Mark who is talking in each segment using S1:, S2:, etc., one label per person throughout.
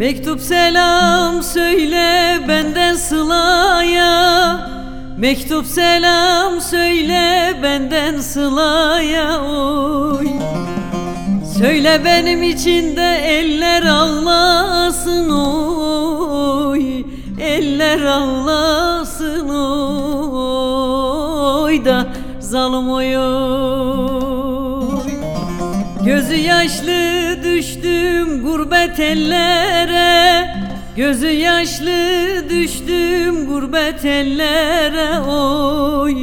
S1: Mektup selam söyle benden Sıla'ya. Mektup selam söyle benden Sıla'ya. Oy. Söyle benim için de eller ağlasın oy. Eller ağlasın oy da zalim oy Gözü yaşlı düştüm gurbet ellere Gözü yaşlı düştüm gurbet ellere oy.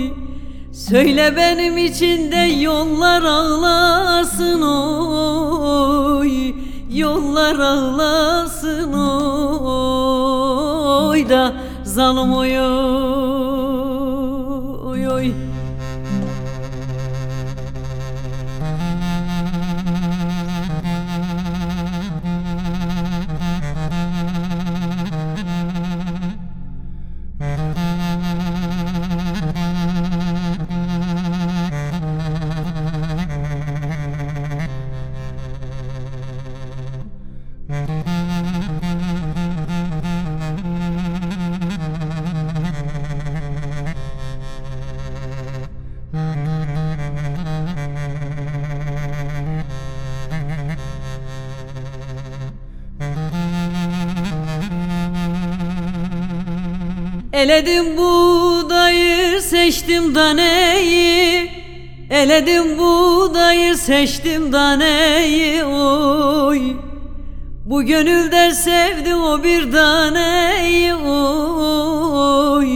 S1: Söyle benim için de yollar ağlasın oy. Yollar ağlasın oy da zalim oy oy oy Eledim buğdayı seçtim daneyi. Eledim buğdayı seçtim daneyi oy. Bu gönülde sevdi o bir taneyi oy.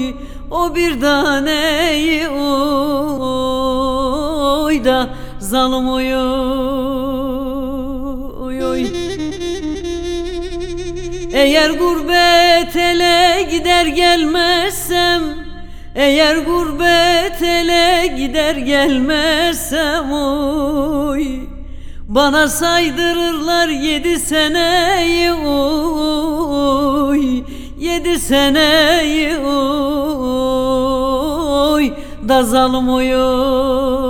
S1: O bir taneyi oy. Da zalim oy eğer gurbet ele gider gelmezsem Eğer gurbet ele gider gelmezsem oy Bana saydırırlar yedi seneyi oy Yedi seneyi oy Da zalim oy oy oy